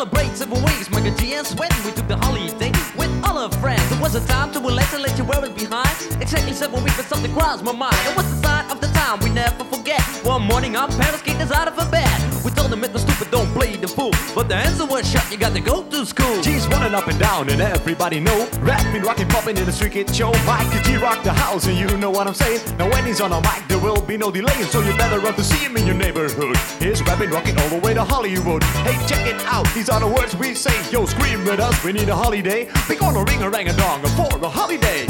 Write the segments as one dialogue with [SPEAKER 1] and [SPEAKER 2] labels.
[SPEAKER 1] celebrate several weeks. Miker G and Sven, we took the holiday with all our friends. It was a time to relax and let you wear it behind. Exactly seven weeks, but something crossed my mind. It was the sign of the time we never forget. One morning, our parents kicked us out of a fool. But the answer was shut, you got to go to school.
[SPEAKER 2] G's running up and down and everybody know. Rapping, rocking, popping in the street kid show. Miker G rock the house and you know what I'm saying. Now when he's on a mic there will be no delay So you better run to see him in your neighborhood. He's rapping, rocking all the way to Hollywood. Hey check it out, these are the words we say. Yo scream with us, we need a holiday. We gonna ring a rang a dong for a holiday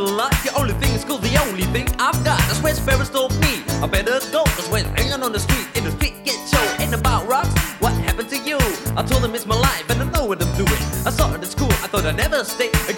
[SPEAKER 1] lot. The only thing is cool, the only thing I've got. That's where Ferris told me. I better go, cause when hanging on the street, in the street get show, ain't about rocks. What happened to you? I told him it's my life and I know what I'm doing. I saw it at school, I thought I'd never stay.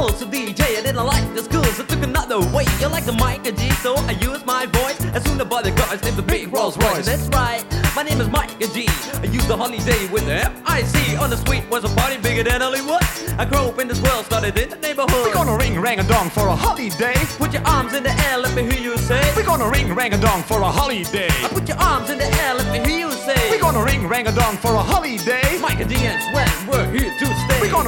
[SPEAKER 1] And also DJ. I didn't like the schools, I took another way. You like the Miker G, so I use my voice. As soon as the bodyguards named the big Rolls Royce. That's right, my name is Miker G. I used the holiday with the MIC. On the street was a party bigger than Hollywood. I grew up in this world, started in the neighborhood.
[SPEAKER 2] We're gonna ring rang a dong for a holiday.
[SPEAKER 1] Put your arms in the air, let me hear you say.
[SPEAKER 2] We're gonna ring rang a dong for a holiday.
[SPEAKER 1] I put your arms in the air, let me hear you say.
[SPEAKER 2] We're gonna ring rang a dong for a holiday.
[SPEAKER 1] Miker G and Sven,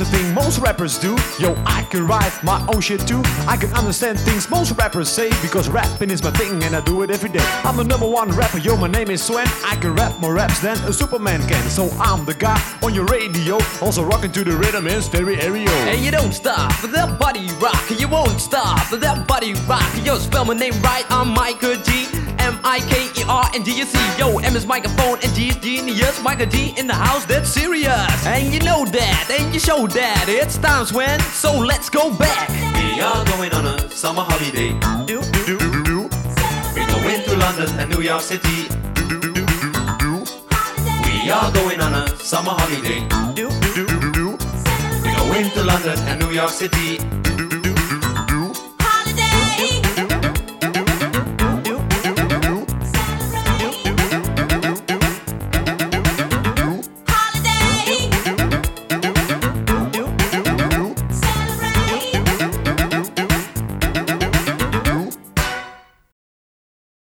[SPEAKER 2] is a thing most rappers do. Yo, I can write my own shit too. I can understand things most rappers say because rapping is my thing and I do it every day. I'm the number one rapper, yo, my name is Sven. I can rap more raps than a Superman can. So I'm the guy on your radio, also rocking to the rhythm in stereo.
[SPEAKER 1] And you don't stop that body rock. You won't stop that body rock. Yo, spell my name right. I'm Miker G. M I K E R C. Yo, M is microphone and G is genius. Miker G in the house, that's serious. And you know that, and you show that. It's times when, so let's go back.
[SPEAKER 3] We are going on a summer holiday.
[SPEAKER 1] Do,
[SPEAKER 2] Do, do, do,
[SPEAKER 3] We go into London and New York City.
[SPEAKER 2] do, do, do, do.
[SPEAKER 3] We are going on a summer holiday.
[SPEAKER 1] do,
[SPEAKER 2] Do, do, do, do.
[SPEAKER 3] We go into London and New York City.
[SPEAKER 2] Do,